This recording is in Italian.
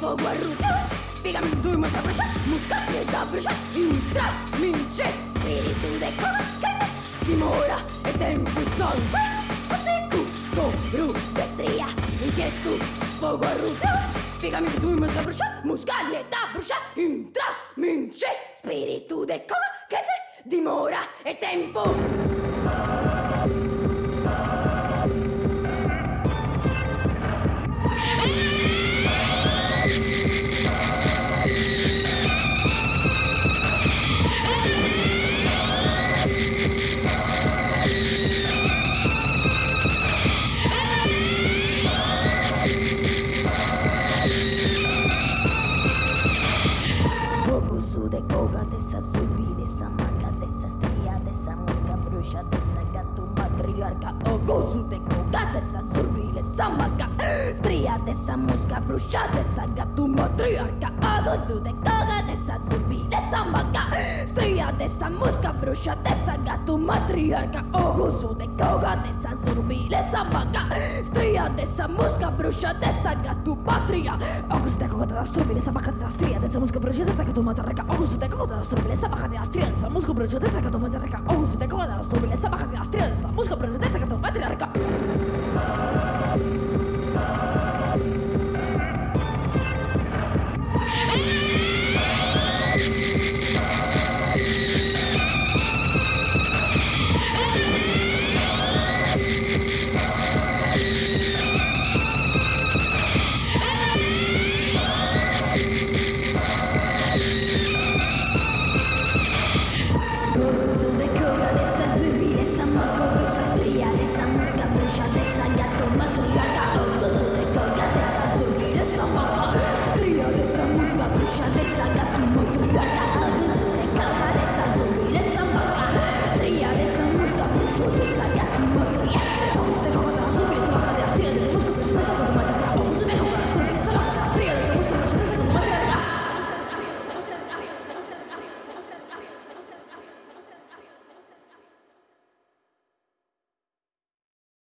fogo arrugado, pigami turma a bruxa, muscate da bruxa, intra, minche, spirito de cola, che se dimora e tempo sangue, cosicu, cobru, destria, inquieto, fogo arrugado, pigami turma a bruxa, muscate da bruxa, intra, minche, spirito de cola, che se dimora e tempo de esa zumbi, esa maca, de esa estrella, de esa mosca bruja, de esa gato matriarca, o gozu de coca, de esa zumbi, esa maca, estrella, de esa mosca bruja, de esa gato matriarca, o gozu de coca, de esa zumbi, esa maca. Dessa mosca bruxa, dessa gato matriarca. Ogusu de koga dessa zumbi, dessa maca, stria, dessa mosca bruxa, dessa gato matria. Ogusu de koga dessa zumbi, dessa maca, dessa stria, dessa mosca bruxa, dessa gato matriarca. Ogusu de koga dessa zumbi, dessa maca, dessa stria, dessa mosca bruxa, dessa gato matriarca. Ogusu de koga dessa zumbi, dessa maca, dessa stria, dessa mosca bruxa, dessa gato matriarca. shut the sun up.